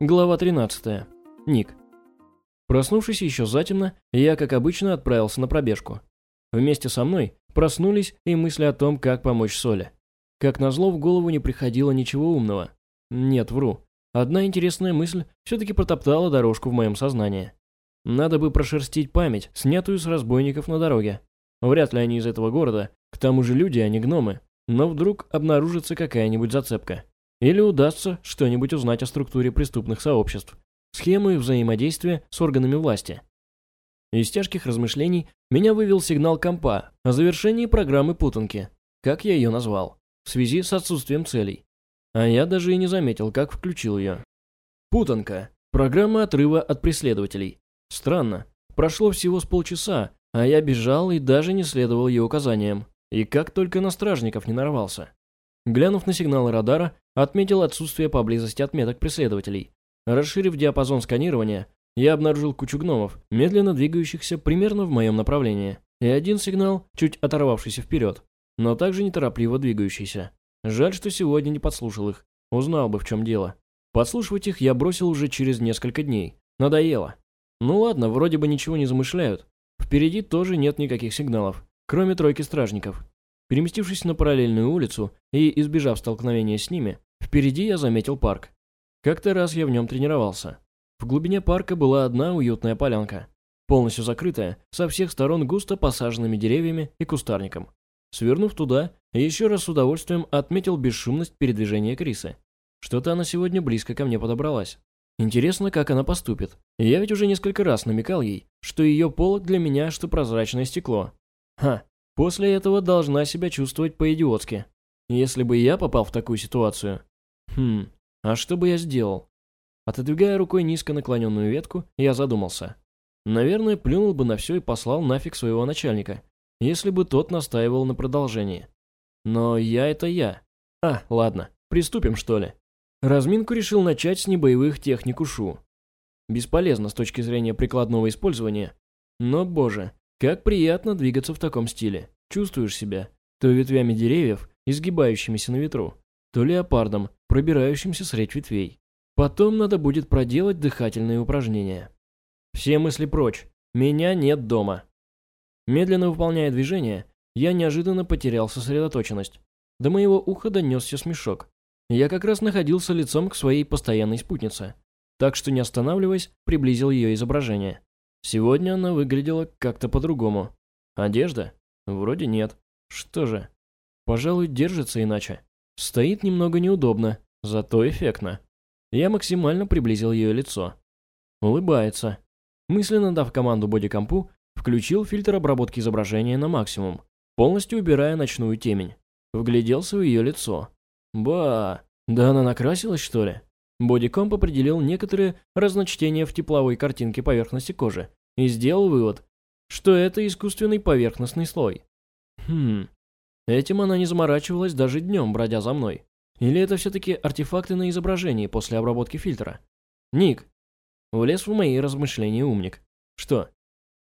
Глава 13. Ник. Проснувшись еще затемно, я, как обычно, отправился на пробежку. Вместе со мной проснулись и мысли о том, как помочь Соле. Как назло, в голову не приходило ничего умного. Нет, вру. Одна интересная мысль все-таки протоптала дорожку в моем сознании. Надо бы прошерстить память, снятую с разбойников на дороге. Вряд ли они из этого города, к тому же люди, а не гномы. Но вдруг обнаружится какая-нибудь зацепка. Или удастся что-нибудь узнать о структуре преступных сообществ, схемы взаимодействия с органами власти. Из тяжких размышлений меня вывел сигнал компа о завершении программы путанки, как я ее назвал, в связи с отсутствием целей. А я даже и не заметил, как включил ее. Путанка. Программа отрыва от преследователей. Странно. Прошло всего с полчаса, а я бежал и даже не следовал ее указаниям. И как только на стражников не нарвался. Глянув на сигналы радара, отметил отсутствие поблизости отметок преследователей. Расширив диапазон сканирования, я обнаружил кучу гномов, медленно двигающихся примерно в моем направлении, и один сигнал, чуть оторвавшийся вперед, но также неторопливо двигающийся. Жаль, что сегодня не подслушал их, узнал бы в чем дело. Подслушивать их я бросил уже через несколько дней. Надоело. Ну ладно, вроде бы ничего не замышляют. Впереди тоже нет никаких сигналов, кроме тройки стражников. Переместившись на параллельную улицу и избежав столкновения с ними, впереди я заметил парк. Как-то раз я в нем тренировался. В глубине парка была одна уютная полянка, полностью закрытая, со всех сторон густо посаженными деревьями и кустарником. Свернув туда, еще раз с удовольствием отметил бесшумность передвижения Крисы. Что-то она сегодня близко ко мне подобралась. Интересно, как она поступит. Я ведь уже несколько раз намекал ей, что ее полок для меня, что прозрачное стекло. Ха, После этого должна себя чувствовать по-идиотски. Если бы я попал в такую ситуацию... Хм, а что бы я сделал? Отодвигая рукой низко наклоненную ветку, я задумался. Наверное, плюнул бы на все и послал нафиг своего начальника, если бы тот настаивал на продолжении. Но я это я. А, ладно, приступим что ли. Разминку решил начать с небоевых техник УШУ. Бесполезно с точки зрения прикладного использования, но, боже, как приятно двигаться в таком стиле. Чувствуешь себя то ветвями деревьев, изгибающимися на ветру, то леопардом, пробирающимся средь ветвей. Потом надо будет проделать дыхательные упражнения. Все мысли прочь. Меня нет дома. Медленно выполняя движение, я неожиданно потерял сосредоточенность. До моего уха донесся смешок. Я как раз находился лицом к своей постоянной спутнице, так что не останавливаясь, приблизил ее изображение. Сегодня она выглядела как-то по-другому. Одежда? Вроде нет. Что же? Пожалуй, держится иначе. Стоит немного неудобно, зато эффектно. Я максимально приблизил ее лицо. Улыбается. Мысленно дав команду бодикомпу, включил фильтр обработки изображения на максимум, полностью убирая ночную темень. Вгляделся в ее лицо. Ба, да она накрасилась, что ли? Бодикомп определил некоторые разночтения в тепловой картинке поверхности кожи и сделал вывод, что это искусственный поверхностный слой. Хм, этим она не заморачивалась даже днем, бродя за мной. Или это все-таки артефакты на изображении после обработки фильтра? Ник. Влез в мои размышления умник. Что?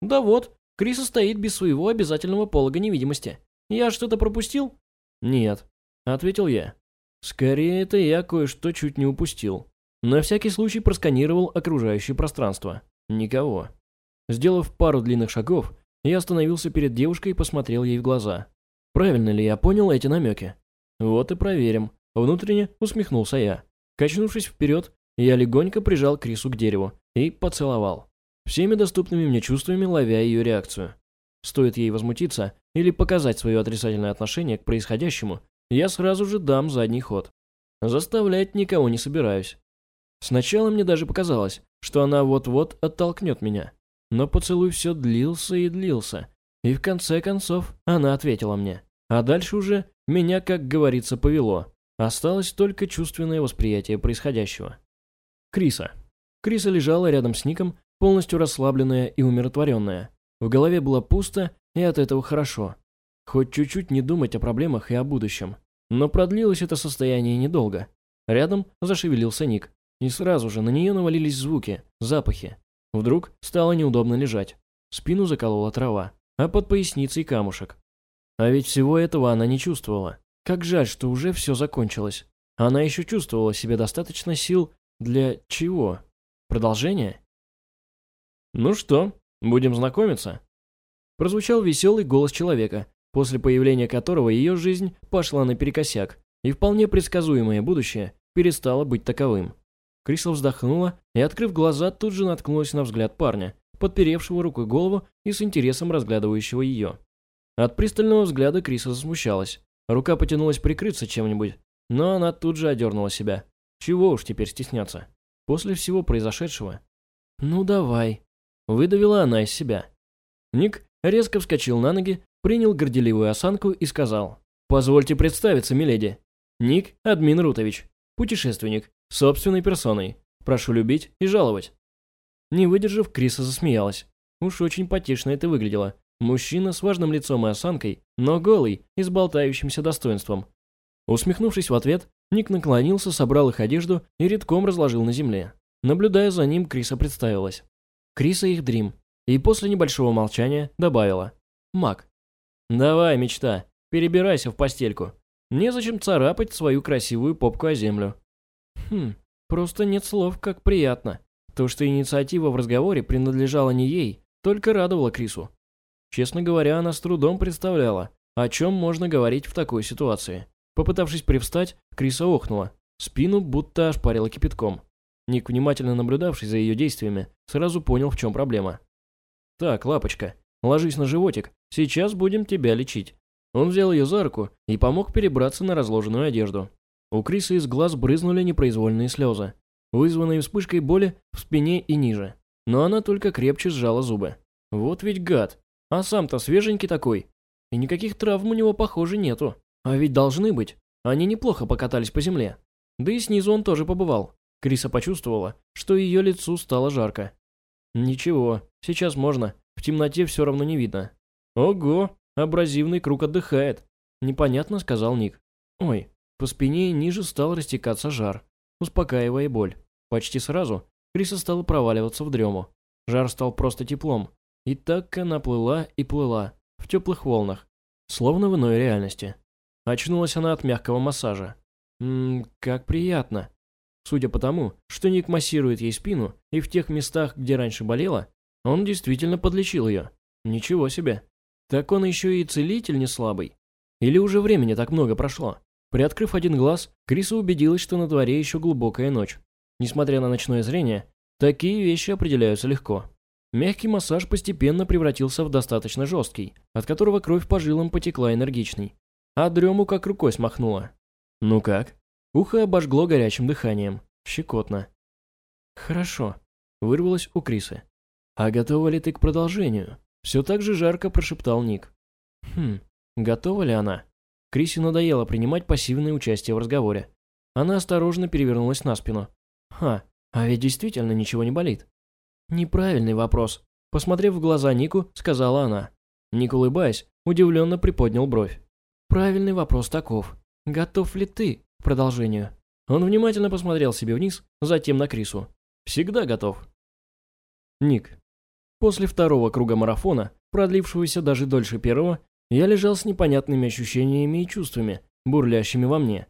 Да вот, Криса стоит без своего обязательного полога невидимости. Я что-то пропустил? Нет, ответил я. Скорее, это я кое-что чуть не упустил. На всякий случай просканировал окружающее пространство. Никого. Сделав пару длинных шагов, я остановился перед девушкой и посмотрел ей в глаза. Правильно ли я понял эти намеки? Вот и проверим. Внутренне усмехнулся я. Качнувшись вперед, я легонько прижал Крису к дереву и поцеловал. Всеми доступными мне чувствами ловя ее реакцию. Стоит ей возмутиться или показать свое отрицательное отношение к происходящему, я сразу же дам задний ход. Заставлять никого не собираюсь. Сначала мне даже показалось, что она вот-вот оттолкнет меня. Но поцелуй все длился и длился. И в конце концов она ответила мне. А дальше уже меня, как говорится, повело. Осталось только чувственное восприятие происходящего. Криса. Криса лежала рядом с Ником, полностью расслабленная и умиротворенная. В голове было пусто, и от этого хорошо. Хоть чуть-чуть не думать о проблемах и о будущем. Но продлилось это состояние недолго. Рядом зашевелился Ник. И сразу же на нее навалились звуки, запахи. Вдруг стало неудобно лежать. Спину заколола трава, а под поясницей камушек. А ведь всего этого она не чувствовала. Как жаль, что уже все закончилось. Она еще чувствовала себе достаточно сил, Для чего? Продолжение? Ну что, будем знакомиться? Прозвучал веселый голос человека, после появления которого ее жизнь пошла наперекосяк, и вполне предсказуемое будущее перестало быть таковым. Крисла вздохнула и, открыв глаза, тут же наткнулась на взгляд парня, подперевшего рукой голову и с интересом разглядывающего ее. От пристального взгляда Криса засмущалась. Рука потянулась прикрыться чем-нибудь, но она тут же одернула себя. Чего уж теперь стесняться. После всего произошедшего. «Ну давай», — выдавила она из себя. Ник резко вскочил на ноги, принял горделивую осанку и сказал. «Позвольте представиться, миледи. Ник Админ Рутович, путешественник, Собственной персоной. Прошу любить и жаловать». Не выдержав, Криса засмеялась. Уж очень потешно это выглядело. Мужчина с важным лицом и осанкой, но голый и с болтающимся достоинством. Усмехнувшись в ответ, Ник наклонился, собрал их одежду и редком разложил на земле. Наблюдая за ним, Криса представилась. Криса их дрим. И после небольшого молчания добавила. Мак. «Давай, мечта, перебирайся в постельку. Незачем царапать свою красивую попку о землю. Хм, просто нет слов, как приятно. То, что инициатива в разговоре принадлежала не ей, только радовало Крису. Честно говоря, она с трудом представляла, о чем можно говорить в такой ситуации. Попытавшись привстать, Криса охнула. Спину будто ошпарила кипятком. Ник, внимательно наблюдавший за ее действиями, сразу понял, в чем проблема. «Так, лапочка, ложись на животик, сейчас будем тебя лечить». Он взял ее за руку и помог перебраться на разложенную одежду. У Криса из глаз брызнули непроизвольные слезы, вызванные вспышкой боли в спине и ниже. Но она только крепче сжала зубы. Вот ведь гад. А сам-то свеженький такой. И никаких травм у него, похоже, нету. А ведь должны быть. Они неплохо покатались по земле. Да и снизу он тоже побывал. Криса почувствовала, что ее лицу стало жарко. Ничего, сейчас можно. В темноте все равно не видно. Ого, абразивный круг отдыхает. Непонятно, сказал Ник. Ой, по спине ниже стал растекаться жар, успокаивая боль. Почти сразу Криса стала проваливаться в дрему. Жар стал просто теплом. И так она плыла и плыла, в теплых волнах, словно в иной реальности. Очнулась она от мягкого массажа. Ммм, как приятно. Судя по тому, что Ник массирует ей спину, и в тех местах, где раньше болела, он действительно подлечил ее. Ничего себе. Так он еще и целитель не слабый. Или уже времени так много прошло? Приоткрыв один глаз, Криса убедилась, что на дворе еще глубокая ночь. Несмотря на ночное зрение, такие вещи определяются легко. Мягкий массаж постепенно превратился в достаточно жесткий, от которого кровь по жилам потекла энергичной. А дрему как рукой смахнула. «Ну как?» Ухо обожгло горячим дыханием. Щекотно. «Хорошо», — вырвалось у Крисы. «А готова ли ты к продолжению?» Все так же жарко прошептал Ник. «Хм, готова ли она?» Крисе надоело принимать пассивное участие в разговоре. Она осторожно перевернулась на спину. «Ха, а ведь действительно ничего не болит». «Неправильный вопрос», — посмотрев в глаза Нику, сказала она. Ник, улыбаясь, удивленно приподнял бровь. «Правильный вопрос таков. Готов ли ты к продолжению?» Он внимательно посмотрел себе вниз, затем на Крису. «Всегда готов». Ник. После второго круга марафона, продлившегося даже дольше первого, я лежал с непонятными ощущениями и чувствами, бурлящими во мне.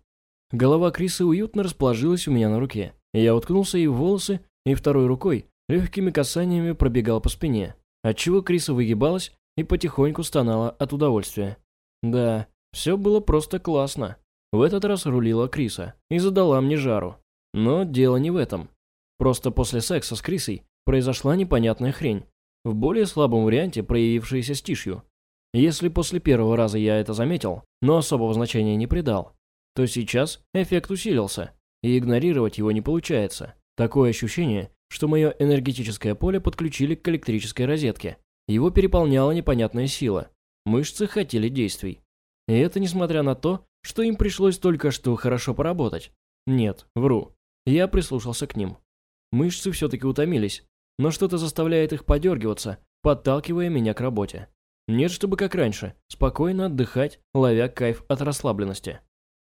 Голова Крисы уютно расположилась у меня на руке. Я уткнулся ей в волосы и второй рукой легкими касаниями пробегал по спине, отчего Криса выгибалась и потихоньку стонала от удовольствия. Да, все было просто классно. В этот раз рулила Криса и задала мне жару. Но дело не в этом. Просто после секса с Крисой произошла непонятная хрень, в более слабом варианте проявившаяся стишью. Если после первого раза я это заметил, но особого значения не придал, то сейчас эффект усилился, и игнорировать его не получается. Такое ощущение, что мое энергетическое поле подключили к электрической розетке. Его переполняла непонятная сила. Мышцы хотели действий. И это несмотря на то, что им пришлось только что хорошо поработать. Нет, вру. Я прислушался к ним. Мышцы все-таки утомились, но что-то заставляет их подергиваться, подталкивая меня к работе. Нет, чтобы как раньше, спокойно отдыхать, ловя кайф от расслабленности.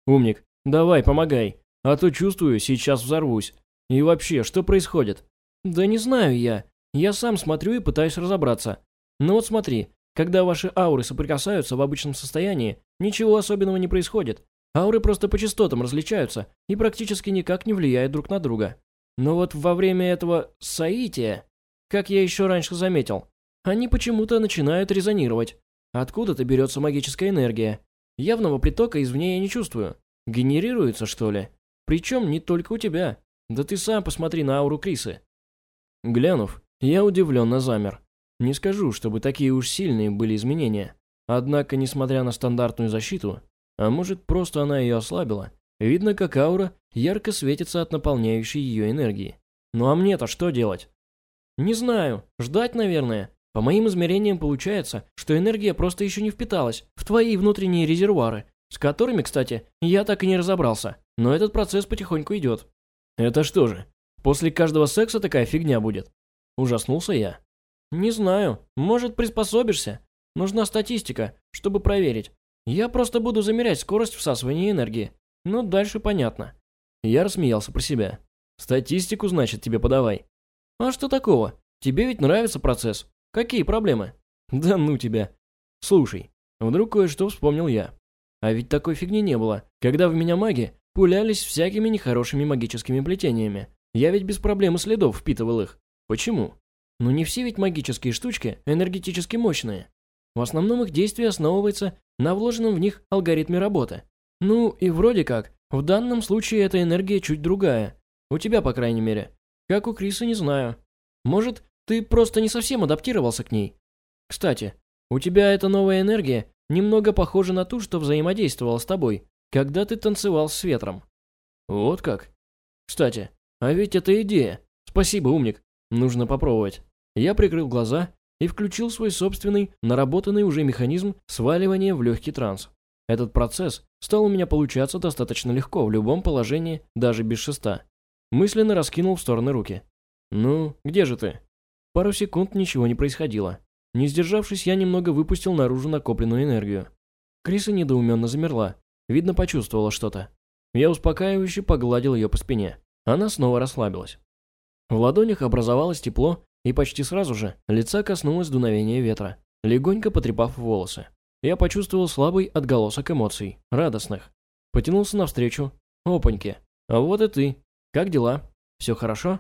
Умник, давай, помогай, а то чувствую, сейчас взорвусь. И вообще, что происходит? Да не знаю я. Я сам смотрю и пытаюсь разобраться. Ну вот смотри, когда ваши ауры соприкасаются в обычном состоянии, ничего особенного не происходит. Ауры просто по частотам различаются и практически никак не влияют друг на друга. Но вот во время этого соития, как я еще раньше заметил, они почему-то начинают резонировать. Откуда-то берется магическая энергия. Явного притока извне я не чувствую. Генерируется, что ли? Причем не только у тебя. Да ты сам посмотри на ауру Крисы. Глянув, я удивленно замер. Не скажу, чтобы такие уж сильные были изменения. Однако, несмотря на стандартную защиту, а может просто она ее ослабила, видно, как аура ярко светится от наполняющей ее энергии. Ну а мне-то что делать? Не знаю, ждать, наверное. По моим измерениям получается, что энергия просто еще не впиталась в твои внутренние резервуары, с которыми, кстати, я так и не разобрался. Но этот процесс потихоньку идет. Это что же, после каждого секса такая фигня будет? Ужаснулся я. Не знаю, может приспособишься. Нужна статистика, чтобы проверить. Я просто буду замерять скорость всасывания энергии. Ну, дальше понятно. Я рассмеялся про себя. Статистику, значит, тебе подавай. А что такого? Тебе ведь нравится процесс. Какие проблемы? Да ну тебя. Слушай, вдруг кое-что вспомнил я. А ведь такой фигни не было, когда в меня маги пулялись всякими нехорошими магическими плетениями. Я ведь без проблем следов впитывал их. Почему? Ну не все ведь магические штучки энергетически мощные. В основном их действие основывается на вложенном в них алгоритме работы. Ну и вроде как, в данном случае эта энергия чуть другая. У тебя, по крайней мере. Как у Криса, не знаю. Может, ты просто не совсем адаптировался к ней. Кстати, у тебя эта новая энергия немного похожа на ту, что взаимодействовала с тобой, когда ты танцевал с ветром. Вот как? Кстати, а ведь это идея. Спасибо, умник. Нужно попробовать. Я прикрыл глаза и включил свой собственный, наработанный уже механизм сваливания в легкий транс. Этот процесс стал у меня получаться достаточно легко в любом положении, даже без шеста. Мысленно раскинул в стороны руки. «Ну, где же ты?» Пару секунд ничего не происходило. Не сдержавшись, я немного выпустил наружу накопленную энергию. Криса недоуменно замерла. Видно, почувствовала что-то. Я успокаивающе погладил ее по спине. Она снова расслабилась. В ладонях образовалось тепло, и почти сразу же лица коснулось дуновения ветра, легонько потрепав волосы. Я почувствовал слабый отголосок эмоций, радостных. Потянулся навстречу. Опаньки. А вот и ты. Как дела? Все хорошо?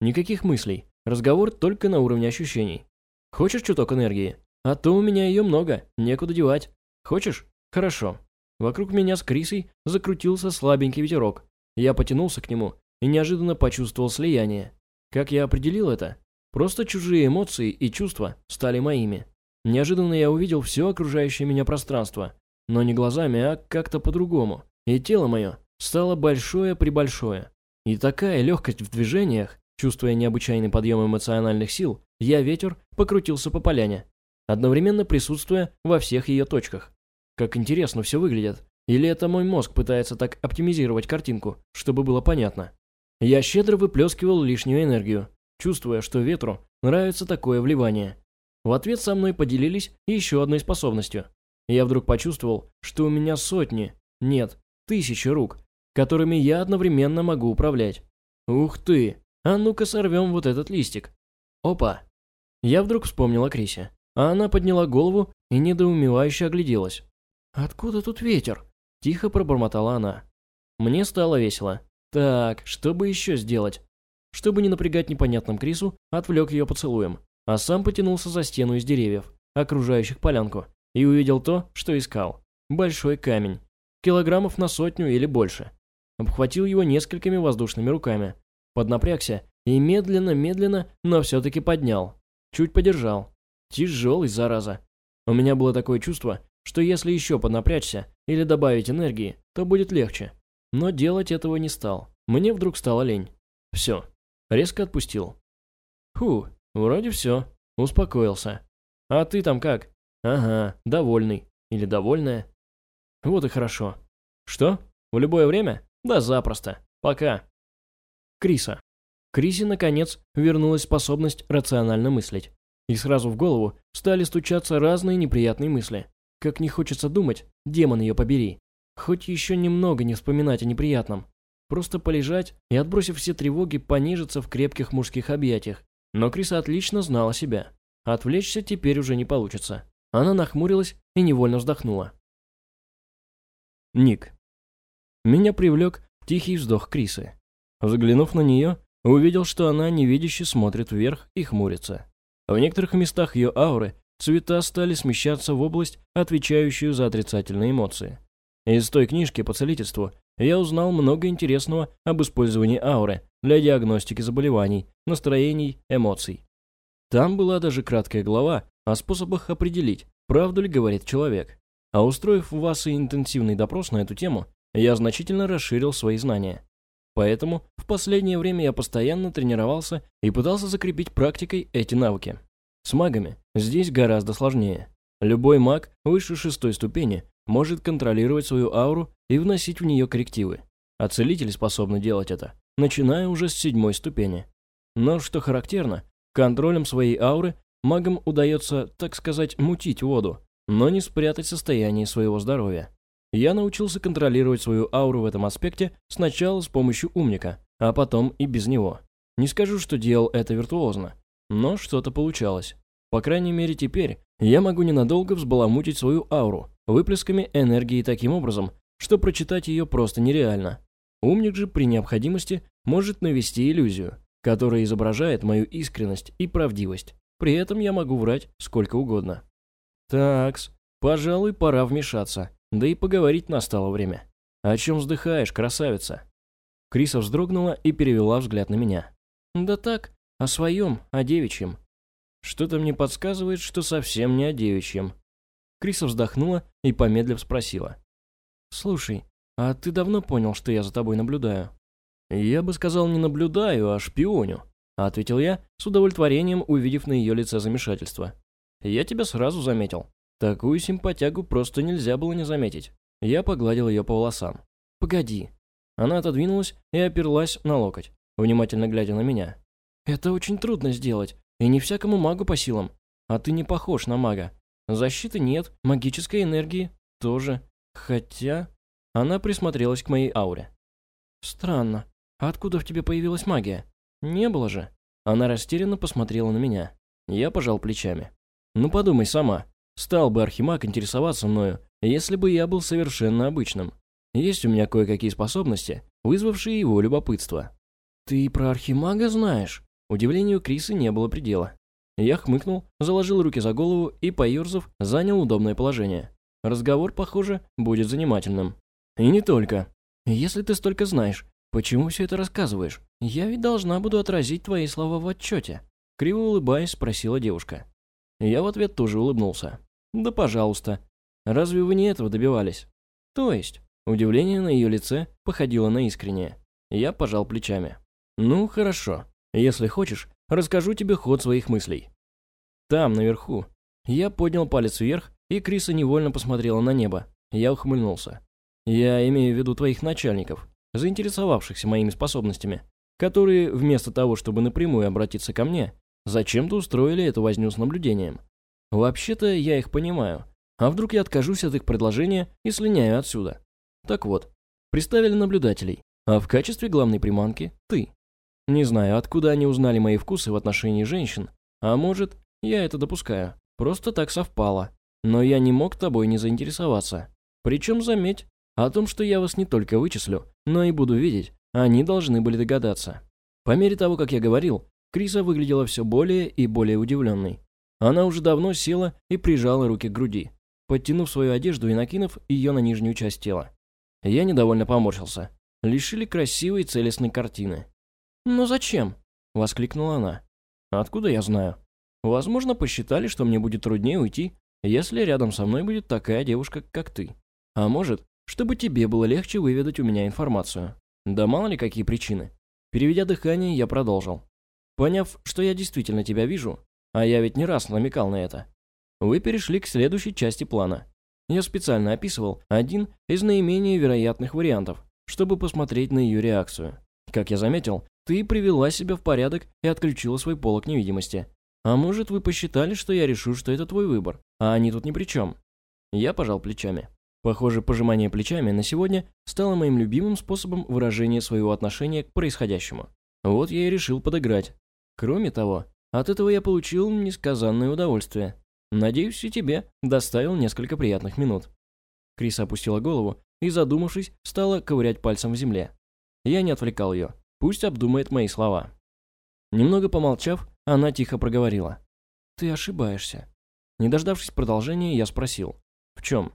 Никаких мыслей. Разговор только на уровне ощущений. Хочешь чуток энергии? А то у меня ее много, некуда девать. Хочешь? Хорошо. Вокруг меня с Крисой закрутился слабенький ветерок. Я потянулся к нему и неожиданно почувствовал слияние. Как я определил это? Просто чужие эмоции и чувства стали моими. Неожиданно я увидел все окружающее меня пространство, но не глазами, а как-то по-другому. И тело мое стало большое-пребольшое. И такая легкость в движениях, Чувствуя необычайный подъем эмоциональных сил, я ветер покрутился по поляне, одновременно присутствуя во всех ее точках. Как интересно все выглядит. Или это мой мозг пытается так оптимизировать картинку, чтобы было понятно. Я щедро выплескивал лишнюю энергию, чувствуя, что ветру нравится такое вливание. В ответ со мной поделились еще одной способностью. Я вдруг почувствовал, что у меня сотни, нет, тысячи рук, которыми я одновременно могу управлять. Ух ты! А ну-ка сорвем вот этот листик. Опа. Я вдруг вспомнил о Крисе. А она подняла голову и недоумевающе огляделась. «Откуда тут ветер?» Тихо пробормотала она. Мне стало весело. Так, что бы еще сделать? Чтобы не напрягать непонятным Крису, отвлек ее поцелуем, а сам потянулся за стену из деревьев, окружающих полянку, и увидел то, что искал. Большой камень. Килограммов на сотню или больше. Обхватил его несколькими воздушными руками, Поднапрягся и медленно-медленно, но все-таки поднял. Чуть подержал. Тяжелый, зараза. У меня было такое чувство, что если еще поднапрячься или добавить энергии, то будет легче. Но делать этого не стал. Мне вдруг стало лень. Все. Резко отпустил. Фу, вроде все. Успокоился. А ты там как? Ага, довольный. Или довольная. Вот и хорошо. Что? В любое время? Да запросто. Пока. Криса. Крисе, наконец, вернулась способность рационально мыслить. И сразу в голову стали стучаться разные неприятные мысли. Как не хочется думать, демон ее побери. Хоть еще немного не вспоминать о неприятном. Просто полежать и, отбросив все тревоги, понежиться в крепких мужских объятиях. Но Криса отлично знала себя. Отвлечься теперь уже не получится. Она нахмурилась и невольно вздохнула. Ник. Меня привлек тихий вздох Крисы. Заглянув на нее, увидел, что она невидяще смотрит вверх и хмурится. В некоторых местах ее ауры цвета стали смещаться в область, отвечающую за отрицательные эмоции. Из той книжки по целительству я узнал много интересного об использовании ауры для диагностики заболеваний, настроений, эмоций. Там была даже краткая глава о способах определить, правду ли говорит человек. А устроив у вас и интенсивный допрос на эту тему, я значительно расширил свои знания. Поэтому в последнее время я постоянно тренировался и пытался закрепить практикой эти навыки. С магами здесь гораздо сложнее. Любой маг выше шестой ступени может контролировать свою ауру и вносить в нее коррективы. А целители способны делать это, начиная уже с седьмой ступени. Но, что характерно, контролем своей ауры магам удается, так сказать, мутить воду, но не спрятать состояние своего здоровья. Я научился контролировать свою ауру в этом аспекте сначала с помощью умника, а потом и без него. Не скажу, что делал это виртуозно, но что-то получалось. По крайней мере теперь я могу ненадолго взбаламутить свою ауру выплесками энергии таким образом, что прочитать ее просто нереально. Умник же при необходимости может навести иллюзию, которая изображает мою искренность и правдивость. При этом я могу врать сколько угодно. Такс, пожалуй, пора вмешаться. Да и поговорить настало время. О чем вздыхаешь, красавица? Криса вздрогнула и перевела взгляд на меня. Да так, о своем, о девичьем. Что-то мне подсказывает, что совсем не о девичьем. Криса вздохнула и помедлив спросила. «Слушай, а ты давно понял, что я за тобой наблюдаю?» «Я бы сказал, не наблюдаю, а шпионю», — ответил я, с удовлетворением увидев на ее лице замешательство. «Я тебя сразу заметил. Такую симпатягу просто нельзя было не заметить. Я погладил ее по волосам. «Погоди». Она отодвинулась и оперлась на локоть, внимательно глядя на меня. «Это очень трудно сделать, и не всякому магу по силам. А ты не похож на мага. Защиты нет, магической энергии тоже. Хотя...» Она присмотрелась к моей ауре. «Странно. Откуда в тебе появилась магия? Не было же». Она растерянно посмотрела на меня. Я пожал плечами. «Ну подумай сама. Стал бы Архимаг интересоваться мною, если бы я был совершенно обычным. Есть у меня кое-какие способности, вызвавшие его любопытство. «Ты про Архимага знаешь?» Удивлению Крисы не было предела. Я хмыкнул, заложил руки за голову и, поерзав, занял удобное положение. Разговор, похоже, будет занимательным. И не только. Если ты столько знаешь, почему все это рассказываешь? Я ведь должна буду отразить твои слова в отчете. Криво улыбаясь, спросила девушка. Я в ответ тоже улыбнулся. «Да пожалуйста. Разве вы не этого добивались?» «То есть?» Удивление на ее лице походило на искреннее. Я пожал плечами. «Ну, хорошо. Если хочешь, расскажу тебе ход своих мыслей». Там, наверху. Я поднял палец вверх, и Криса невольно посмотрела на небо. Я ухмыльнулся. «Я имею в виду твоих начальников, заинтересовавшихся моими способностями, которые, вместо того, чтобы напрямую обратиться ко мне, зачем-то устроили эту возню с наблюдением. Вообще-то я их понимаю. А вдруг я откажусь от их предложения и слиняю отсюда? Так вот, приставили наблюдателей, а в качестве главной приманки – ты. Не знаю, откуда они узнали мои вкусы в отношении женщин, а может, я это допускаю. Просто так совпало. Но я не мог тобой не заинтересоваться. Причем, заметь, о том, что я вас не только вычислю, но и буду видеть, они должны были догадаться. По мере того, как я говорил, Криса выглядела все более и более удивленной. Она уже давно села и прижала руки к груди, подтянув свою одежду и накинув ее на нижнюю часть тела. Я недовольно поморщился. Лишили красивой целостной картины. «Но зачем?» — воскликнула она. «Откуда я знаю? Возможно, посчитали, что мне будет труднее уйти, если рядом со мной будет такая девушка, как ты. А может, чтобы тебе было легче выведать у меня информацию. Да мало ли какие причины». Переведя дыхание, я продолжил. Поняв, что я действительно тебя вижу, а я ведь не раз намекал на это. Вы перешли к следующей части плана. Я специально описывал один из наименее вероятных вариантов, чтобы посмотреть на ее реакцию. Как я заметил, ты привела себя в порядок и отключила свой полок невидимости. А может, вы посчитали, что я решу, что это твой выбор, а они тут ни при чем? Я пожал плечами. Похоже, пожимание плечами на сегодня стало моим любимым способом выражения своего отношения к происходящему. Вот я и решил подыграть. Кроме того, от этого я получил несказанное удовольствие. Надеюсь, и тебе доставил несколько приятных минут». Криса опустила голову и, задумавшись, стала ковырять пальцем в земле. Я не отвлекал ее. Пусть обдумает мои слова. Немного помолчав, она тихо проговорила. «Ты ошибаешься». Не дождавшись продолжения, я спросил. «В чем?»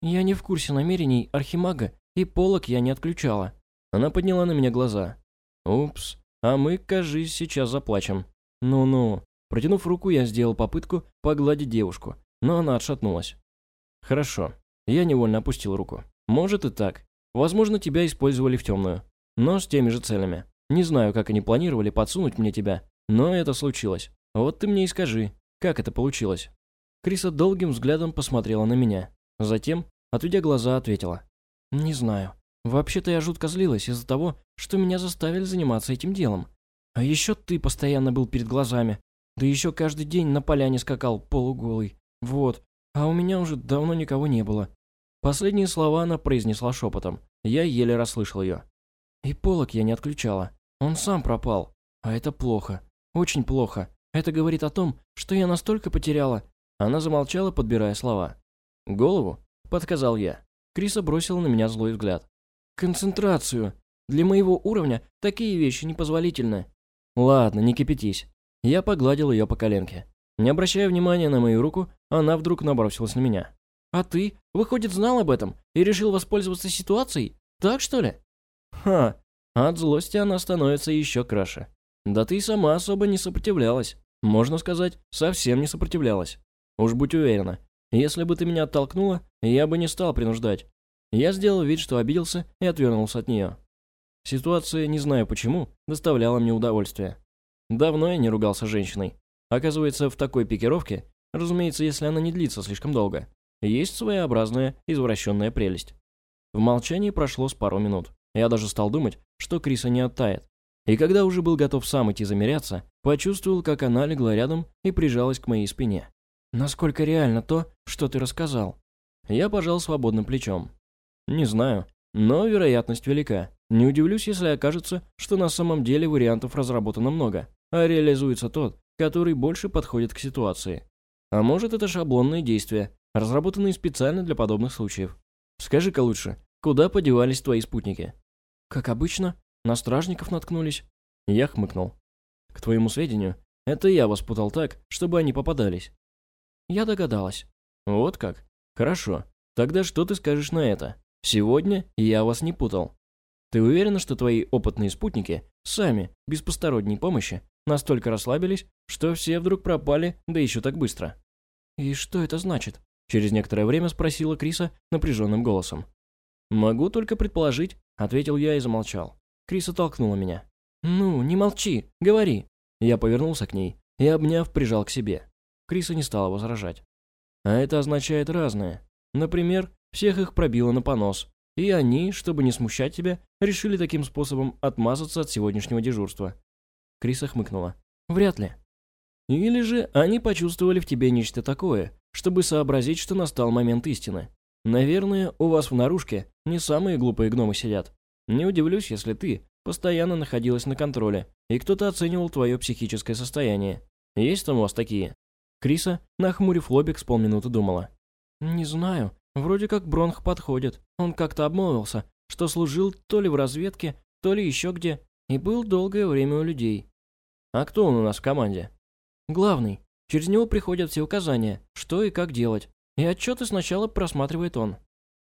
«Я не в курсе намерений Архимага, и полок я не отключала». Она подняла на меня глаза. «Упс, а мы, кажись, сейчас заплачем». «Ну-ну». Протянув руку, я сделал попытку погладить девушку, но она отшатнулась. «Хорошо». Я невольно опустил руку. «Может и так. Возможно, тебя использовали в темную. Но с теми же целями. Не знаю, как они планировали подсунуть мне тебя, но это случилось. Вот ты мне и скажи, как это получилось?» Криса долгим взглядом посмотрела на меня. Затем, отведя глаза, ответила. «Не знаю. Вообще-то я жутко злилась из-за того, что меня заставили заниматься этим делом. А еще ты постоянно был перед глазами. Да еще каждый день на поляне скакал полуголый. Вот. А у меня уже давно никого не было». Последние слова она произнесла шепотом. Я еле расслышал ее. И полок я не отключала. Он сам пропал. А это плохо. Очень плохо. Это говорит о том, что я настолько потеряла. Она замолчала, подбирая слова. «Голову?» – подсказал я. Криса бросила на меня злой взгляд. «Концентрацию. Для моего уровня такие вещи непозволительны». «Ладно, не кипятись». Я погладил ее по коленке. Не обращая внимания на мою руку, она вдруг набросилась на меня. «А ты, выходит, знал об этом и решил воспользоваться ситуацией? Так, что ли?» «Ха, от злости она становится еще краше. Да ты и сама особо не сопротивлялась. Можно сказать, совсем не сопротивлялась. Уж будь уверена, если бы ты меня оттолкнула, я бы не стал принуждать. Я сделал вид, что обиделся и отвернулся от нее. Ситуация, не знаю почему, доставляла мне удовольствие. Давно я не ругался с женщиной. Оказывается, в такой пикировке, разумеется, если она не длится слишком долго, есть своеобразная извращенная прелесть. В молчании прошло с пару минут. Я даже стал думать, что Криса не оттает. И когда уже был готов сам идти замеряться, почувствовал, как она легла рядом и прижалась к моей спине. «Насколько реально то, что ты рассказал?» Я пожал свободным плечом. «Не знаю, но вероятность велика. Не удивлюсь, если окажется, что на самом деле вариантов разработано много, а реализуется тот, который больше подходит к ситуации. А может, это шаблонные действия, разработанные специально для подобных случаев. Скажи-ка лучше, куда подевались твои спутники?» «Как обычно, на стражников наткнулись». Я хмыкнул. «К твоему сведению, это я вас путал так, чтобы они попадались. Я догадалась. Вот как? Хорошо. Тогда что ты скажешь на это? Сегодня я вас не путал. Ты уверена, что твои опытные спутники сами, без посторонней помощи, настолько расслабились, что все вдруг пропали, да еще так быстро? И что это значит? Через некоторое время спросила Криса напряженным голосом. «Могу только предположить», — ответил я и замолчал. Криса толкнула меня. «Ну, не молчи, говори». Я повернулся к ней и, обняв, прижал к себе. Криса не стала возражать. А это означает разное. Например, всех их пробило на понос, и они, чтобы не смущать тебя, решили таким способом отмазаться от сегодняшнего дежурства. Криса хмыкнула. Вряд ли. Или же они почувствовали в тебе нечто такое, чтобы сообразить, что настал момент истины. Наверное, у вас в наружке не самые глупые гномы сидят. Не удивлюсь, если ты постоянно находилась на контроле, и кто-то оценивал твое психическое состояние. Есть там у вас такие? Криса, нахмурив лобик, с полминуты думала. «Не знаю. Вроде как Бронх подходит. Он как-то обмолвился, что служил то ли в разведке, то ли еще где, и был долгое время у людей. А кто он у нас в команде?» «Главный. Через него приходят все указания, что и как делать. И отчеты сначала просматривает он».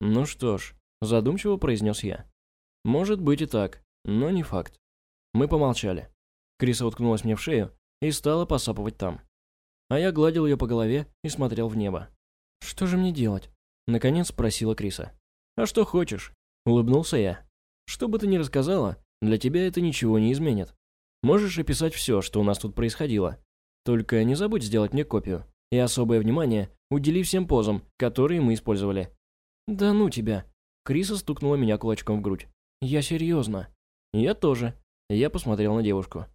«Ну что ж», — задумчиво произнес я. «Может быть и так, но не факт». Мы помолчали. Криса уткнулась мне в шею и стала посапывать там а я гладил ее по голове и смотрел в небо. «Что же мне делать?» — наконец спросила Криса. «А что хочешь?» — улыбнулся я. «Что бы ты ни рассказала, для тебя это ничего не изменит. Можешь описать все, что у нас тут происходило. Только не забудь сделать мне копию. И особое внимание удели всем позам, которые мы использовали». «Да ну тебя!» Криса стукнула меня кулачком в грудь. «Я серьезно». «Я тоже». Я посмотрел на девушку.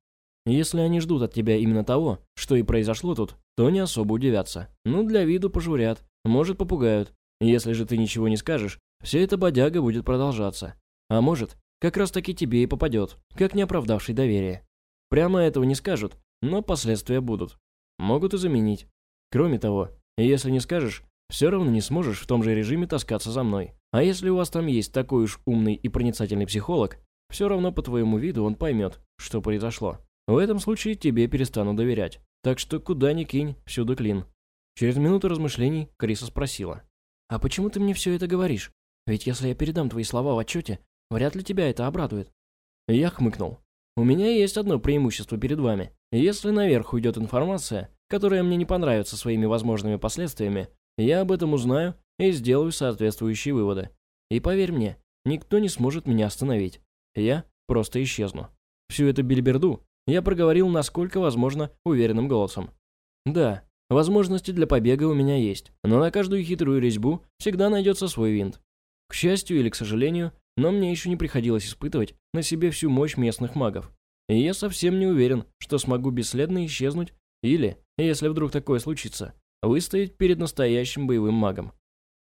Если они ждут от тебя именно того, что и произошло тут, то не особо удивятся. Ну, для виду пожурят, может, попугают. Если же ты ничего не скажешь, вся эта бодяга будет продолжаться. А может, как раз таки тебе и попадет, как не оправдавший доверие. Прямо этого не скажут, но последствия будут. Могут и заменить. Кроме того, если не скажешь, все равно не сможешь в том же режиме таскаться за мной. А если у вас там есть такой уж умный и проницательный психолог, все равно по твоему виду он поймет, что произошло. В этом случае тебе перестану доверять. Так что куда ни кинь, всюду клин. Через минуту размышлений Криса спросила. «А почему ты мне все это говоришь? Ведь если я передам твои слова в отчете, вряд ли тебя это обрадует». Я хмыкнул. «У меня есть одно преимущество перед вами. Если наверх уйдет информация, которая мне не понравится своими возможными последствиями, я об этом узнаю и сделаю соответствующие выводы. И поверь мне, никто не сможет меня остановить. Я просто исчезну. Всю эту бельберду я проговорил насколько возможно уверенным голосом. Да, возможности для побега у меня есть, но на каждую хитрую резьбу всегда найдется свой винт. К счастью или к сожалению, но мне еще не приходилось испытывать на себе всю мощь местных магов. И я совсем не уверен, что смогу бесследно исчезнуть или, если вдруг такое случится, выстоять перед настоящим боевым магом.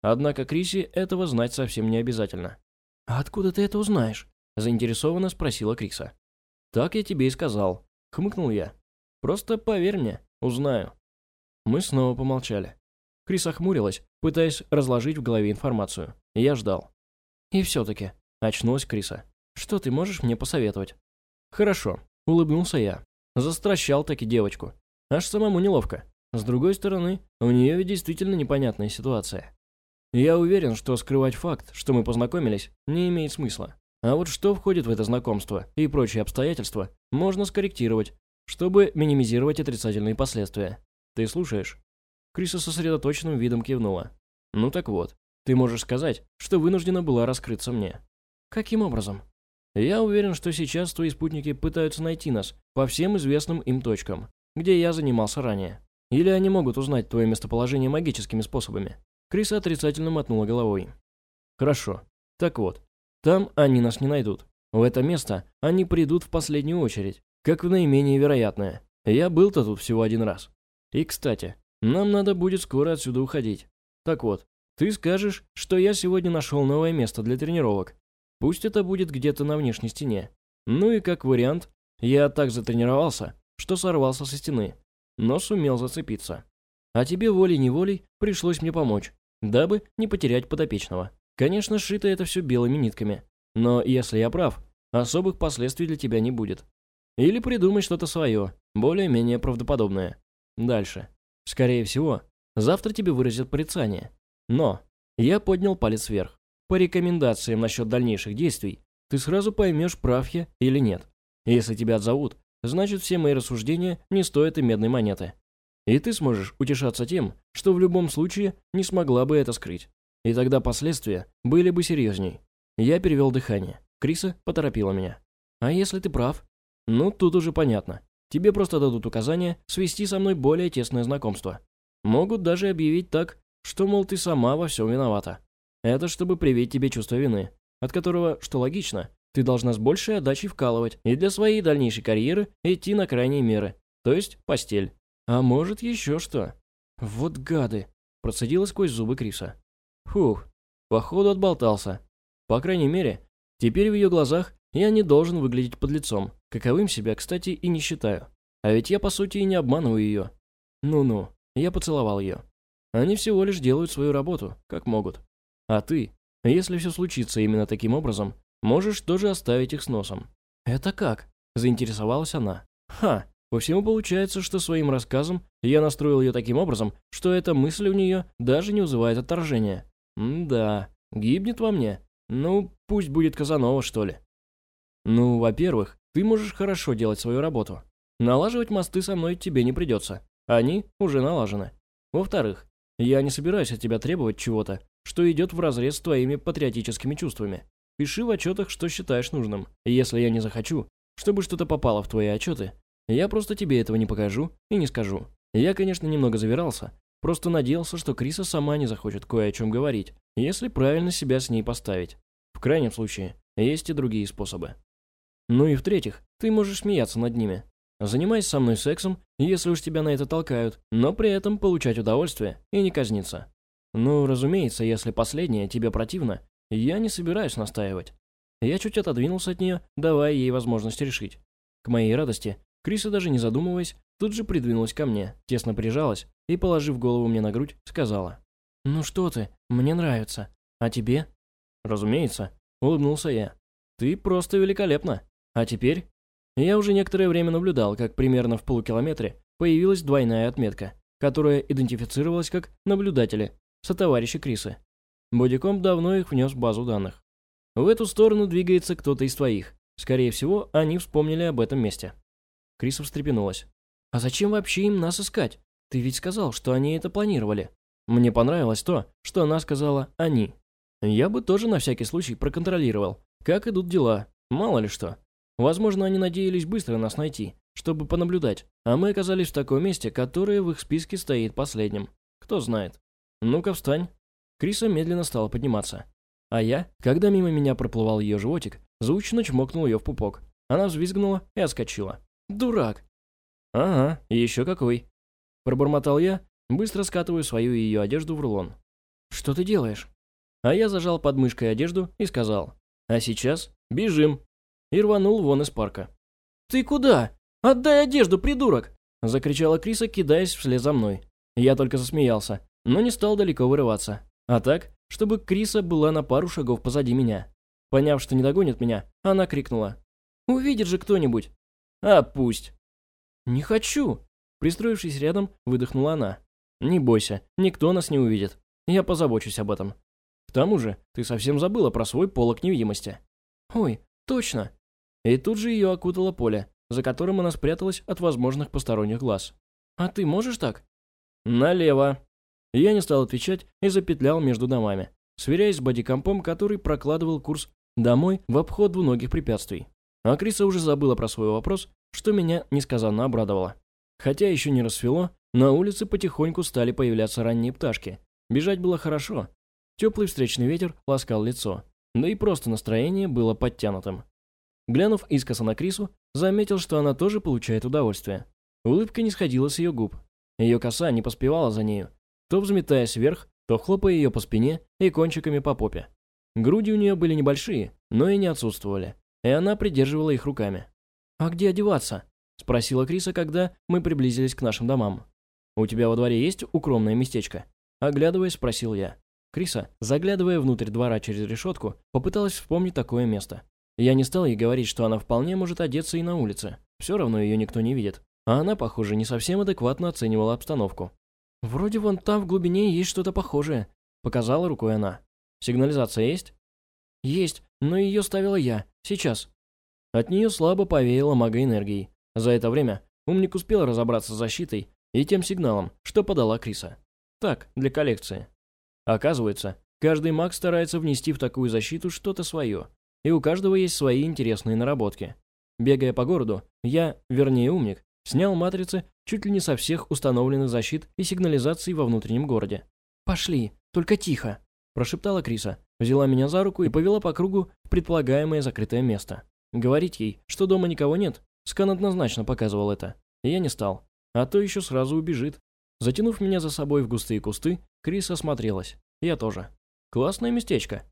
Однако Криси этого знать совсем не обязательно. «А откуда ты это узнаешь?» – заинтересованно спросила Криса. «Так я тебе и сказал», – хмыкнул я. «Просто поверь мне, узнаю». Мы снова помолчали. Крис охмурилась, пытаясь разложить в голове информацию. Я ждал. «И все-таки», – очнулась Криса. «Что ты можешь мне посоветовать?» «Хорошо», – улыбнулся я. Застращал таки девочку. Аж самому неловко. С другой стороны, у нее ведь действительно непонятная ситуация. Я уверен, что скрывать факт, что мы познакомились, не имеет смысла. А вот что входит в это знакомство и прочие обстоятельства, можно скорректировать, чтобы минимизировать отрицательные последствия. Ты слушаешь?» Криса сосредоточенным видом кивнула. «Ну так вот, ты можешь сказать, что вынуждена была раскрыться мне». «Каким образом?» «Я уверен, что сейчас твои спутники пытаются найти нас по всем известным им точкам, где я занимался ранее. Или они могут узнать твое местоположение магическими способами». Криса отрицательно мотнула головой. «Хорошо. Так вот, там они нас не найдут. В это место они придут в последнюю очередь, как в наименее вероятное. Я был-то тут всего один раз. И, кстати, нам надо будет скоро отсюда уходить. Так вот, ты скажешь, что я сегодня нашел новое место для тренировок. Пусть это будет где-то на внешней стене. Ну и как вариант, я так затренировался, что сорвался со стены, но сумел зацепиться. А тебе волей-неволей пришлось мне помочь, дабы не потерять подопечного. Конечно, сшито это все белыми нитками. Но если я прав, особых последствий для тебя не будет. Или придумай что-то свое, более-менее правдоподобное. Дальше. Скорее всего, завтра тебе выразят порицание. Но я поднял палец вверх. По рекомендациям насчет дальнейших действий, ты сразу поймешь, прав я или нет. Если тебя отзовут, значит все мои рассуждения не стоят и медной монеты. И ты сможешь утешаться тем, что в любом случае не смогла бы это скрыть. И тогда последствия были бы серьезней. Я перевел дыхание. Криса поторопила меня. А если ты прав? Ну, тут уже понятно. Тебе просто дадут указание свести со мной более тесное знакомство. Могут даже объявить так, что, мол, ты сама во всем виновата. Это чтобы привить тебе чувство вины, от которого, что логично, ты должна с большей отдачей вкалывать и для своей дальнейшей карьеры идти на крайние меры, то есть постель. А может еще что. Вот гады, процедила сквозь зубы Криса. Фух, походу отболтался. По крайней мере, теперь в ее глазах я не должен выглядеть под лицом, каковым себя, кстати, и не считаю. А ведь я, по сути, и не обманываю ее. Ну-ну, я поцеловал ее. Они всего лишь делают свою работу, как могут. А ты, если все случится именно таким образом, можешь тоже оставить их с носом. «Это как?» – заинтересовалась она. «Ха, по всему получается, что своим рассказом я настроил ее таким образом, что эта мысль у нее даже не вызывает отторжения. М-да, гибнет во мне. Ну, пусть будет Казанова, что ли. Ну, во-первых, ты можешь хорошо делать свою работу. Налаживать мосты со мной тебе не придется. Они уже налажены. Во-вторых, я не собираюсь от тебя требовать чего-то, что идет вразрез с твоими патриотическими чувствами. Пиши в отчетах, что считаешь нужным. Если я не захочу, чтобы что-то попало в твои отчеты, я просто тебе этого не покажу и не скажу. Я, конечно, немного завирался, Просто надеялся, что Криса сама не захочет кое о чем говорить, если правильно себя с ней поставить. В крайнем случае, есть и другие способы. Ну и в-третьих, ты можешь смеяться над ними. Занимайся со мной сексом, если уж тебя на это толкают, но при этом получать удовольствие и не казниться. Ну, разумеется, если последнее тебе противно, я не собираюсь настаивать. Я чуть отодвинулся от нее, давая ей возможность решить. К моей радости, Криса даже не задумываясь, тут же придвинулась ко мне, тесно прижалась и, положив голову мне на грудь, сказала. «Ну что ты, мне нравится. А тебе?» «Разумеется», — улыбнулся я. «Ты просто великолепна. А теперь?» Я уже некоторое время наблюдал, как примерно в полукилометре появилась двойная отметка, которая идентифицировалась как наблюдатели, сотоварищи Криса. Бодиком давно их внес в базу данных. В эту сторону двигается кто-то из твоих. Скорее всего, они вспомнили об этом месте. Криса встрепенулась. «А зачем вообще им нас искать? Ты ведь сказал, что они это планировали». Мне понравилось то, что она сказала «они». Я бы тоже на всякий случай проконтролировал, как идут дела, мало ли что. Возможно, они надеялись быстро нас найти, чтобы понаблюдать, а мы оказались в таком месте, которое в их списке стоит последним. Кто знает. Ну-ка, встань. Криса медленно стала подниматься. А я, когда мимо меня проплывал ее животик, звучно чмокнул ее в пупок. Она взвизгнула и отскочила. «Дурак!» «Ага, еще какой!» Пробормотал я, быстро скатываю свою и ее одежду в рулон. «Что ты делаешь?» А я зажал под мышкой одежду и сказал. «А сейчас бежим!» И рванул вон из парка. «Ты куда? Отдай одежду, придурок!» Закричала Криса, кидаясь вслед за мной. Я только засмеялся, но не стал далеко вырываться. А так, чтобы Криса была на пару шагов позади меня. Поняв, что не догонит меня, она крикнула. «Увидит же кто-нибудь!» «А пусть!» «Не хочу!» Пристроившись рядом, выдохнула она. «Не бойся, никто нас не увидит. Я позабочусь об этом. К тому же, ты совсем забыла про свой полок невидимости». «Ой, точно!» И тут же ее окутало поле, за которым она спряталась от возможных посторонних глаз. «А ты можешь так?» «Налево!» Я не стал отвечать и запетлял между домами, сверяясь с бодикомпом, который прокладывал курс домой в обход двуногих препятствий. А Криса уже забыла про свой вопрос, что меня несказанно обрадовало. Хотя еще не рассвело, на улице потихоньку стали появляться ранние пташки. Бежать было хорошо. Теплый встречный ветер ласкал лицо. Да и просто настроение было подтянутым. Глянув искоса на Крису, заметил, что она тоже получает удовольствие. Улыбка не сходила с ее губ. Ее коса не поспевала за нею, то взметаясь вверх, то хлопая ее по спине и кончиками по попе. Груди у нее были небольшие, но и не отсутствовали, и она придерживала их руками. «А где одеваться?» — спросила Криса, когда мы приблизились к нашим домам. «У тебя во дворе есть укромное местечко?» Оглядываясь, спросил я. Криса, заглядывая внутрь двора через решетку, попыталась вспомнить такое место. Я не стал ей говорить, что она вполне может одеться и на улице. Все равно ее никто не видит. А она, похоже, не совсем адекватно оценивала обстановку. «Вроде вон там в глубине есть что-то похожее», — показала рукой она. «Сигнализация есть?» «Есть, но ее ставила я. Сейчас». От нее слабо повеяло магоэнергией, за это время умник успел разобраться с защитой и тем сигналом, что подала Криса. Так, для коллекции. Оказывается, каждый маг старается внести в такую защиту что-то свое, и у каждого есть свои интересные наработки. Бегая по городу, я, вернее умник, снял матрицы чуть ли не со всех установленных защит и сигнализаций во внутреннем городе. «Пошли, только тихо», – прошептала Криса, взяла меня за руку и повела по кругу в предполагаемое закрытое место. Говорить ей, что дома никого нет, Скан однозначно показывал это. я не стал. А то еще сразу убежит. Затянув меня за собой в густые кусты, Крис осмотрелась. Я тоже. Классное местечко.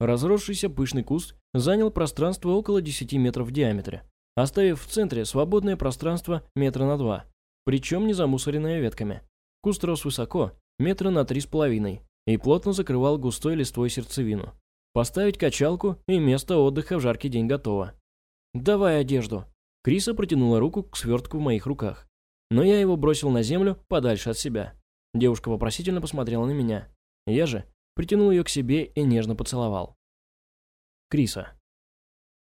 Разросшийся пышный куст занял пространство около 10 метров в диаметре, оставив в центре свободное пространство метра на два, причем не замусоренное ветками. Куст рос высоко, метра на три с половиной, и плотно закрывал густой листвой сердцевину. Поставить качалку и место отдыха в жаркий день готово. «Давай одежду», Криса протянула руку к свертку в моих руках. Но я его бросил на землю подальше от себя. Девушка вопросительно посмотрела на меня. Я же притянул ее к себе и нежно поцеловал. Криса.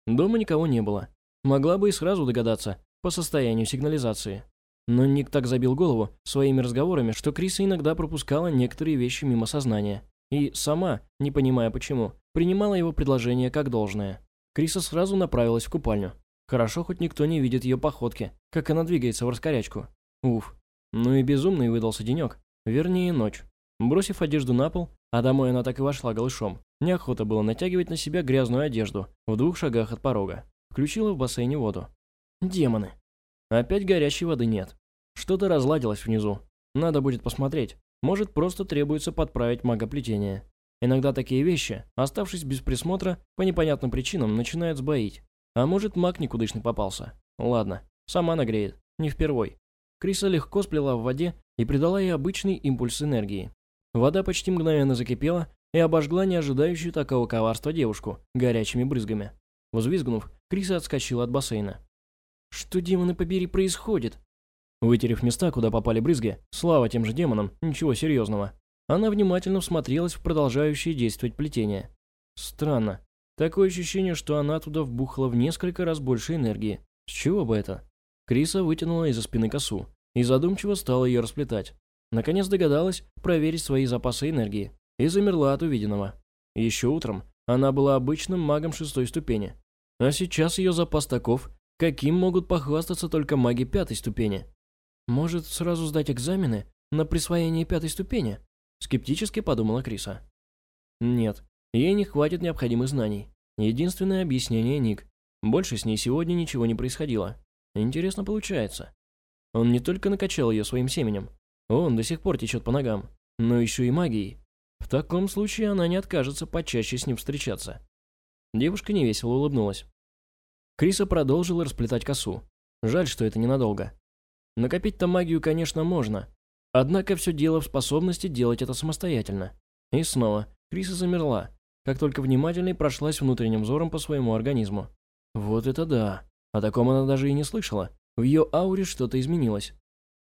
Дома никого не было. Могла бы и сразу догадаться по состоянию сигнализации. Но Ник так забил голову своими разговорами, что Криса иногда пропускала некоторые вещи мимо сознания. И сама, не понимая почему, принимала его предложение как должное. Криса сразу направилась в купальню. Хорошо, хоть никто не видит ее походки, как она двигается в раскорячку. Уф. Ну и безумный выдался денек. Вернее, ночь. Бросив одежду на пол, а домой она так и вошла голышом, неохота было натягивать на себя грязную одежду в двух шагах от порога. Включила в бассейне воду. Демоны. Опять горячей воды нет. Что-то разладилось внизу. Надо будет посмотреть. Может, просто требуется подправить магоплетение. Иногда такие вещи, оставшись без присмотра, по непонятным причинам начинают сбоить. А может, маг никудышный попался. Ладно, сама нагреет, не впервой. Криса легко сплела в воде и придала ей обычный импульс энергии. Вода почти мгновенно закипела и обожгла неожидающую такого коварства девушку горячими брызгами. Взвизгнув, Криса отскочила от бассейна. Что, демоны побери, происходит? Вытерев места, куда попали брызги, слава тем же демонам, ничего серьезного. Она внимательно всмотрелась в продолжающее действовать плетение. Странно. Такое ощущение, что она туда вбухала в несколько раз больше энергии. С чего бы это? Криса вытянула из-за спины косу и задумчиво стала ее расплетать. Наконец догадалась проверить свои запасы энергии и замерла от увиденного. Еще утром она была обычным магом шестой ступени, а сейчас ее запас таков, каким могут похвастаться только маги пятой ступени. Может, сразу сдать экзамены на присвоение пятой ступени? Скептически подумала Криса. Нет, ей не хватит необходимых знаний. Единственное объяснение Ник. Больше с ней сегодня ничего не происходило. Интересно получается. Он не только накачал ее своим семенем, он до сих пор течет по ногам, но еще и магией. В таком случае она не откажется почаще с ним встречаться. Девушка невесело улыбнулась. Криса продолжила расплетать косу. Жаль, что это ненадолго. Накопить-то магию, конечно, можно. Однако все дело в способности делать это самостоятельно. И снова, Криса замерла, как только внимательно прошлась внутренним взором по своему организму. Вот это да. О таком она даже и не слышала. В ее ауре что-то изменилось.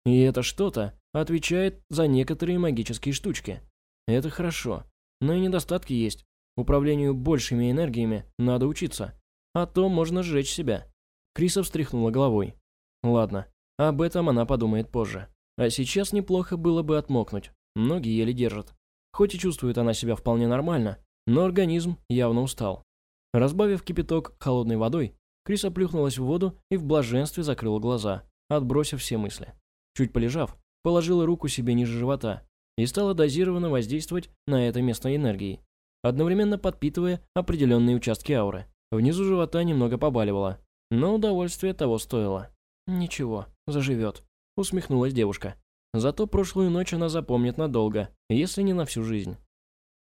И это что-то отвечает за некоторые магические штучки. Это хорошо. Но и недостатки есть. Управлению большими энергиями надо учиться. А то можно сжечь себя. Криса встряхнула головой. Ладно, об этом она подумает позже. А сейчас неплохо было бы отмокнуть. Ноги еле держат. Хоть и чувствует она себя вполне нормально, но организм явно устал. Разбавив кипяток холодной водой, Криса плюхнулась в воду и в блаженстве закрыла глаза, отбросив все мысли. Чуть полежав, положила руку себе ниже живота и стала дозированно воздействовать на это место энергией, одновременно подпитывая определенные участки ауры. Внизу живота немного побаливало, но удовольствие того стоило. «Ничего, заживет», — усмехнулась девушка. Зато прошлую ночь она запомнит надолго, если не на всю жизнь.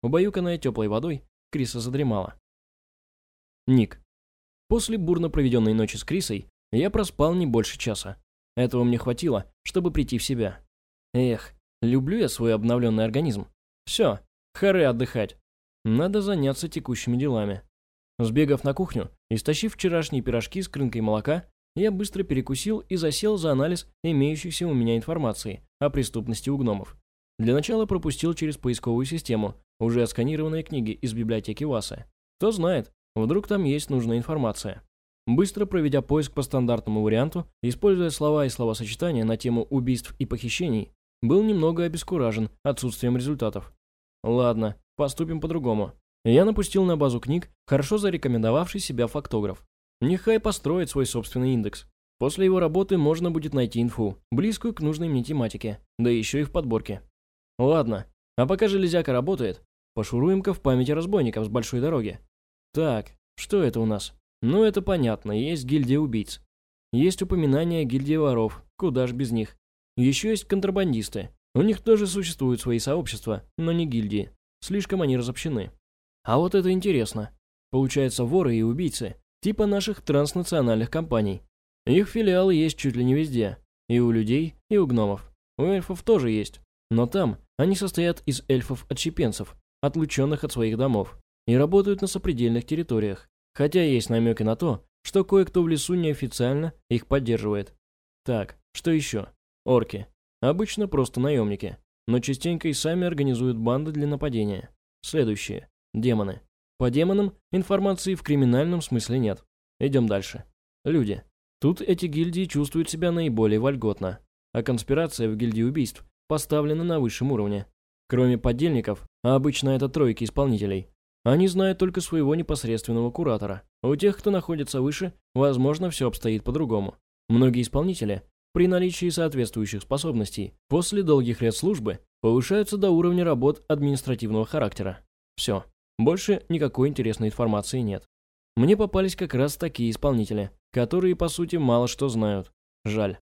Убаюканная теплой водой, Криса задремала. Ник. После бурно проведенной ночи с Крисой я проспал не больше часа. Этого мне хватило, чтобы прийти в себя. Эх, люблю я свой обновленный организм. Все, хоры отдыхать. Надо заняться текущими делами. Сбегав на кухню, истощив вчерашние пирожки с крынкой молока, я быстро перекусил и засел за анализ имеющейся у меня информации о преступности у гномов. Для начала пропустил через поисковую систему уже отсканированные книги из библиотеки Васа. Кто знает, вдруг там есть нужная информация. Быстро проведя поиск по стандартному варианту, используя слова и словосочетания на тему убийств и похищений, был немного обескуражен отсутствием результатов. Ладно, поступим по-другому. Я напустил на базу книг хорошо зарекомендовавший себя фактограф. Нехай построит свой собственный индекс. После его работы можно будет найти инфу, близкую к нужной мне тематике, да еще и в подборке. Ладно, а пока железяка работает, пошуруем-ка в памяти разбойников с большой дороги. Так, что это у нас? Ну, это понятно, есть гильдия убийц. Есть упоминание о гильдии воров, куда ж без них. Еще есть контрабандисты. У них тоже существуют свои сообщества, но не гильдии. Слишком они разобщены. А вот это интересно. Получается, воры и убийцы, типа наших транснациональных компаний. Их филиалы есть чуть ли не везде. И у людей, и у гномов. У эльфов тоже есть. Но там они состоят из эльфов-отщепенцев, отлученных от своих домов, и работают на сопредельных территориях. Хотя есть намеки на то, что кое-кто в лесу неофициально их поддерживает. Так, что еще? Орки. Обычно просто наемники, но частенько и сами организуют банды для нападения. Следующие. Демоны. По демонам информации в криминальном смысле нет. Идем дальше. Люди. Тут эти гильдии чувствуют себя наиболее вольготно, а конспирация в гильдии убийств поставлена на высшем уровне. Кроме подельников, а обычно это тройки исполнителей, они знают только своего непосредственного куратора. У тех, кто находится выше, возможно, все обстоит по-другому. Многие исполнители, при наличии соответствующих способностей, после долгих лет службы, повышаются до уровня работ административного характера. Все. Больше никакой интересной информации нет. Мне попались как раз такие исполнители, которые, по сути, мало что знают. Жаль.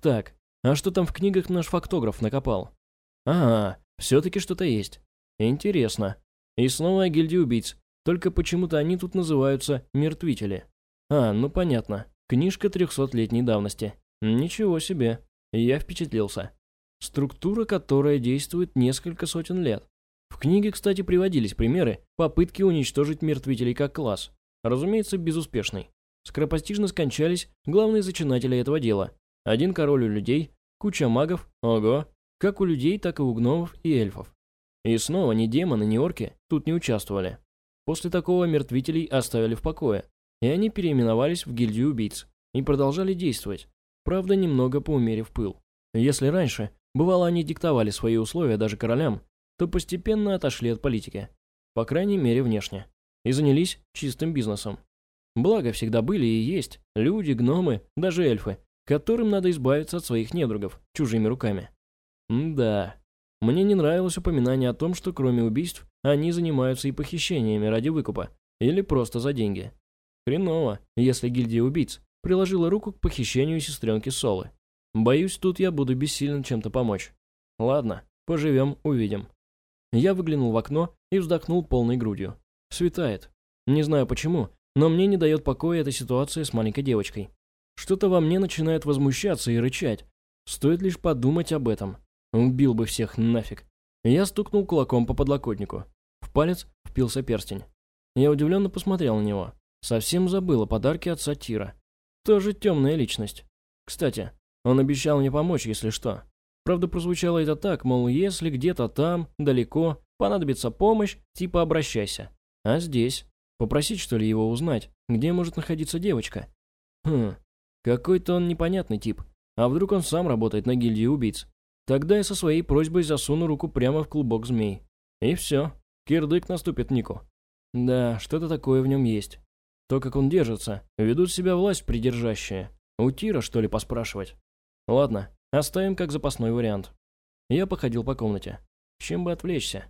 Так, а что там в книгах наш фактограф накопал? Ага, все-таки что-то есть. Интересно. И снова о гильдии убийц, только почему-то они тут называются «мертвители». А, ну понятно. Книжка трехсотлетней давности. Ничего себе. Я впечатлился. Структура, которая действует несколько сотен лет. Книге, кстати, приводились примеры попытки уничтожить мертвителей как класс. Разумеется, безуспешный. скоропостижно скончались главные зачинатели этого дела. Один король у людей, куча магов, ого, как у людей, так и у гномов и эльфов. И снова ни демоны, ни орки тут не участвовали. После такого мертвителей оставили в покое, и они переименовались в гильдию убийц и продолжали действовать, правда немного поумерив пыл. Если раньше, бывало, они диктовали свои условия даже королям, то постепенно отошли от политики, по крайней мере внешне, и занялись чистым бизнесом. Благо всегда были и есть люди, гномы, даже эльфы, которым надо избавиться от своих недругов чужими руками. Да, мне не нравилось упоминание о том, что кроме убийств, они занимаются и похищениями ради выкупа, или просто за деньги. Хреново, если гильдия убийц приложила руку к похищению сестренки Солы. Боюсь, тут я буду бессилен чем-то помочь. Ладно, поживем, увидим. Я выглянул в окно и вздохнул полной грудью. Светает. Не знаю почему, но мне не дает покоя эта ситуация с маленькой девочкой. Что-то во мне начинает возмущаться и рычать. Стоит лишь подумать об этом. Убил бы всех нафиг. Я стукнул кулаком по подлокотнику. В палец впился перстень. Я удивленно посмотрел на него. Совсем забыл о подарке отца Тира. Тоже темная личность. Кстати, он обещал мне помочь, если что. Правда, прозвучало это так, мол, если где-то там, далеко, понадобится помощь, типа обращайся. А здесь? Попросить, что ли, его узнать, где может находиться девочка? Хм, какой-то он непонятный тип. А вдруг он сам работает на гильдии убийц? Тогда я со своей просьбой засуну руку прямо в клубок змей. И все. Кирдык наступит Нику. Да, что-то такое в нем есть. То, как он держится, ведут себя власть придержащая. У Тира, что ли, поспрашивать? Ладно, оставим как запасной вариант. Я походил по комнате. Чем бы отвлечься?